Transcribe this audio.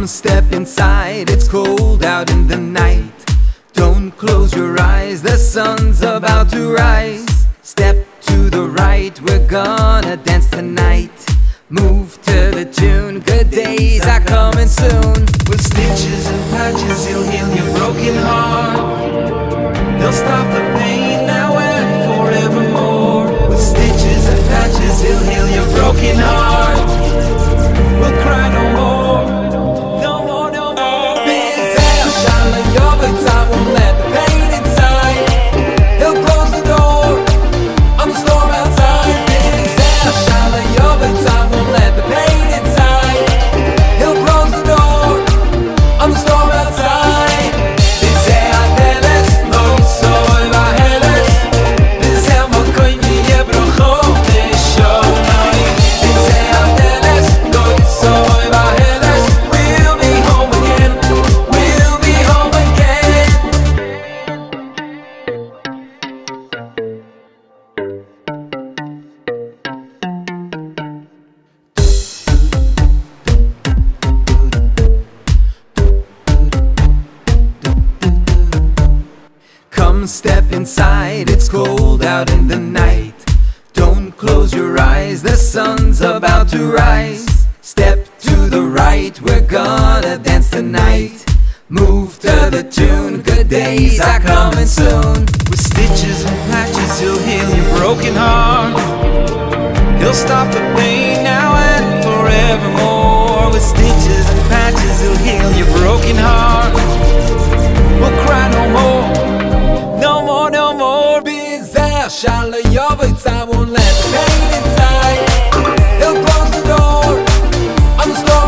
Come step inside, it's cold out in the night. Don't close your eyes, the sun's about to rise. Step to the right, we're gonna dance tonight. Move to the tune, good days are coming soon. With stitches and patches, he'll heal your broken heart. Step inside, it's cold out in the night. Don't close your eyes, the sun's about to rise. Step to the right, we're gonna dance tonight. Move to the tune, good days are coming soon. With stitches and patches, he'll heal your broken heart. He'll stop the pain now and forevermore. With Йовits, someone let the pain inside. They'll close the door on the storm.